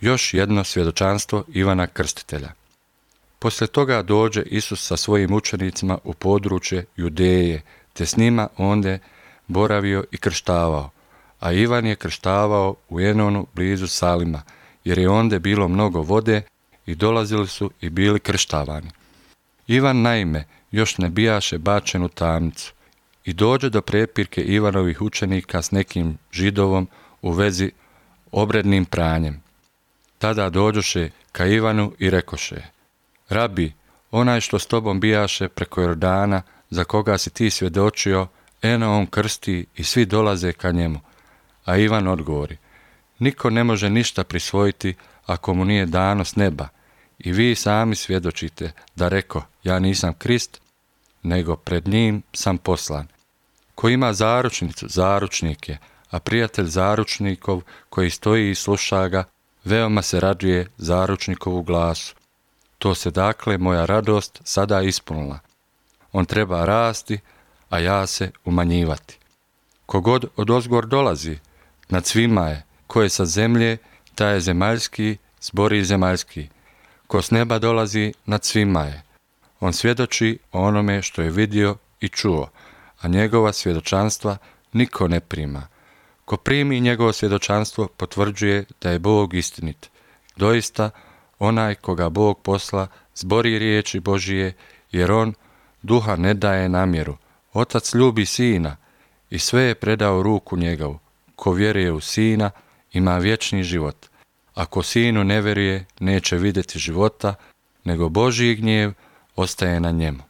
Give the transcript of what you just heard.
još jedno svjedočanstvo Ivana Krstitelja. Poslije toga dođe Isus sa svojim učenicima u područje Judeje, te s njima onde boravio i krštavao, a Ivan je krštavao u Enonu blizu Salima, jer je onde bilo mnogo vode i dolazili su i bili krštavani. Ivan naime još ne bijaše bačen u tamnicu i dođe do prepirke Ivanovih učenika s nekim židovom u vezi obrednim pranjem. Tada dođoše ka Ivanu i rekoše, Rabi, onaj što s tobom bijaše preko Jordana, za koga si ti svjedočio, eno on krsti i svi dolaze ka njemu. A Ivan odgovori, niko ne može ništa prisvojiti ako mu nije dano s neba. I vi sami svjedočite da reko, ja nisam Krist, nego pred njim sam poslan. Ko ima zaručnicu, zaručnik je, a prijatelj zaručnikov koji stoji i sluša ga, veoma se raduje zaručnikovu glasu. To se dakle moja radost sada ispunila. On treba rasti, a ja se umanjivati. Kogod od ozgor dolazi, nad svima je, ko je sa zemlje, taj je zemaljski, zbori zemaljski. Ko s neba dolazi, nad svima je. On svjedoči o onome što je vidio i čuo, a njegova svjedočanstva niko ne prima. Ko primi njegovo svjedočanstvo potvrđuje da je Bog istinit. Doista, onaj koga Bog posla zbori riječi Božije, jer on duha ne daje namjeru. Otac ljubi sina i sve je predao ruku njegovu. Ko vjeruje u sina, ima vječni život. Ako sinu ne vjeruje, neće vidjeti života, nego Božji gnjev ostaje na njemu.